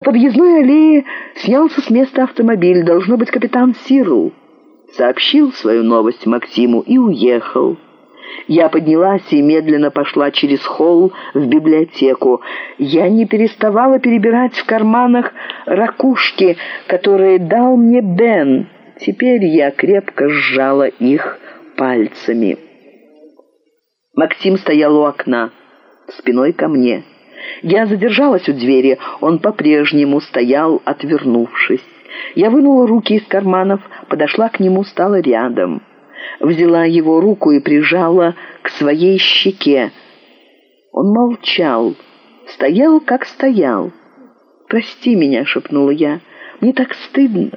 подъездной аллее снялся с места автомобиль, должно быть капитан Сирл. Сообщил свою новость Максиму и уехал. Я поднялась и медленно пошла через холл в библиотеку. Я не переставала перебирать в карманах ракушки, которые дал мне Бен. Теперь я крепко сжала их пальцами. Максим стоял у окна, спиной ко мне. Я задержалась у двери, он по-прежнему стоял, отвернувшись. Я вынула руки из карманов, подошла к нему, стала рядом. Взяла его руку и прижала к своей щеке. Он молчал, стоял, как стоял. «Прости меня», — шепнула я, — «мне так стыдно,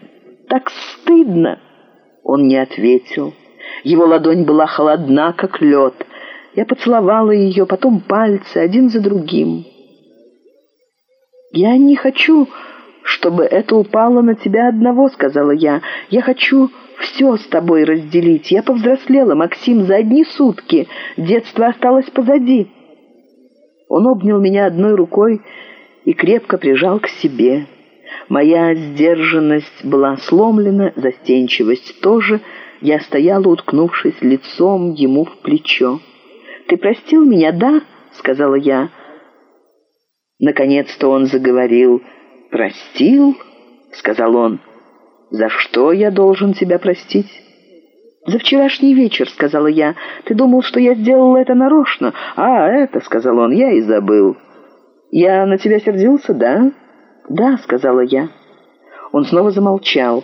так стыдно». Он не ответил. Его ладонь была холодна, как лед. Я поцеловала ее, потом пальцы, один за другим. «Я не хочу, чтобы это упало на тебя одного», — сказала я. «Я хочу все с тобой разделить. Я повзрослела, Максим, за одни сутки. Детство осталось позади». Он обнял меня одной рукой и крепко прижал к себе. Моя сдержанность была сломлена, застенчивость тоже. Я стояла, уткнувшись лицом ему в плечо. «Ты простил меня, да?» — сказала я. Наконец-то он заговорил. «Простил?» — сказал он. «За что я должен тебя простить?» «За вчерашний вечер», — сказала я. «Ты думал, что я сделала это нарочно?» «А, это», — сказал он, — «я и забыл». «Я на тебя сердился, да?» «Да», — сказала я. Он снова замолчал,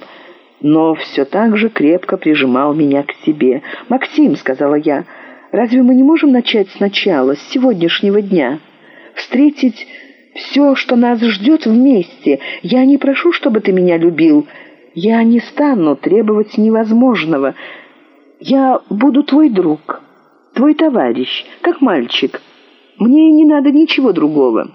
но все так же крепко прижимал меня к себе. «Максим», — сказала я, — «разве мы не можем начать сначала, с сегодняшнего дня? Встретить все, что нас ждет вместе. Я не прошу, чтобы ты меня любил. Я не стану требовать невозможного. Я буду твой друг, твой товарищ, как мальчик. Мне не надо ничего другого».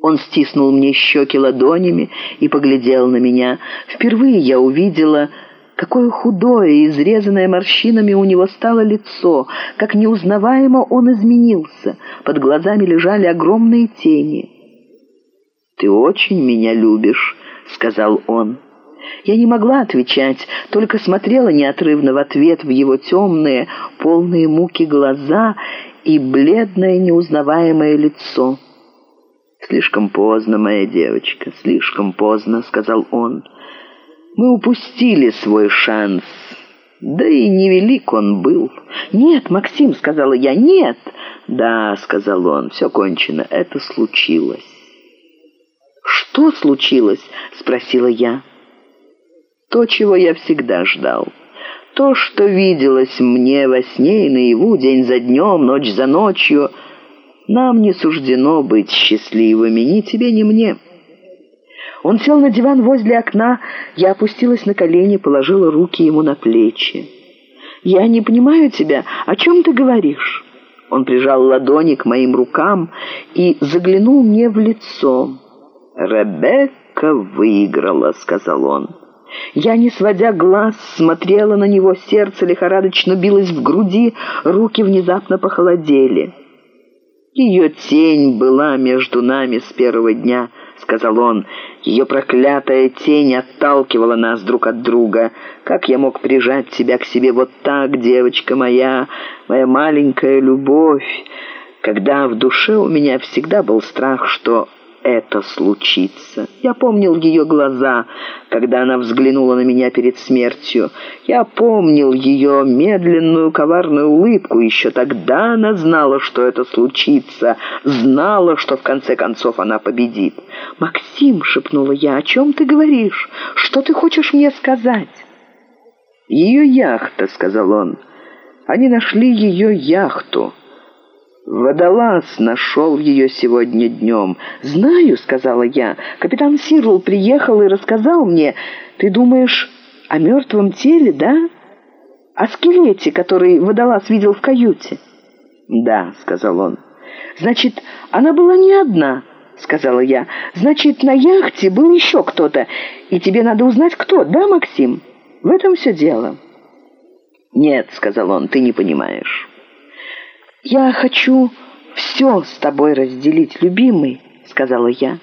Он стиснул мне щеки ладонями и поглядел на меня. Впервые я увидела Какое худое, изрезанное морщинами у него стало лицо, как неузнаваемо он изменился. Под глазами лежали огромные тени. «Ты очень меня любишь», — сказал он. Я не могла отвечать, только смотрела неотрывно в ответ в его темные, полные муки глаза и бледное неузнаваемое лицо. «Слишком поздно, моя девочка, слишком поздно», — сказал он. Мы упустили свой шанс. Да и невелик он был. «Нет, Максим», — сказала я, — «нет». «Да», — сказал он, — «все кончено, это случилось». «Что случилось?» — спросила я. «То, чего я всегда ждал. То, что виделось мне во сне и наяву, день за днем, ночь за ночью. Нам не суждено быть счастливыми, ни тебе, ни мне». Он сел на диван возле окна, я опустилась на колени, положила руки ему на плечи. «Я не понимаю тебя. О чем ты говоришь?» Он прижал ладони к моим рукам и заглянул мне в лицо. «Ребекка выиграла», — сказал он. Я, не сводя глаз, смотрела на него, сердце лихорадочно билось в груди, руки внезапно похолодели. Ее тень была между нами с первого дня —— сказал он. Ее проклятая тень отталкивала нас друг от друга. Как я мог прижать тебя к себе вот так, девочка моя, моя маленькая любовь, когда в душе у меня всегда был страх, что это случится. Я помнил ее глаза, когда она взглянула на меня перед смертью. Я помнил ее медленную коварную улыбку. Еще тогда она знала, что это случится, знала, что в конце концов она победит. «Максим», — шепнула я, — «о чем ты говоришь? Что ты хочешь мне сказать?» «Ее яхта», — сказал он. «Они нашли ее яхту». «Водолаз нашел ее сегодня днем». «Знаю», — сказала я. «Капитан Сирл приехал и рассказал мне. Ты думаешь о мертвом теле, да? О скелете, который водолаз видел в каюте?» «Да», — сказал он. «Значит, она была не одна», — сказала я. «Значит, на яхте был еще кто-то, и тебе надо узнать, кто, да, Максим? В этом все дело». «Нет», — сказал он, — «ты не понимаешь». «Я хочу все с тобой разделить, любимый», — сказала я.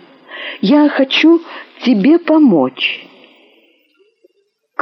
Я хочу тебе помочь».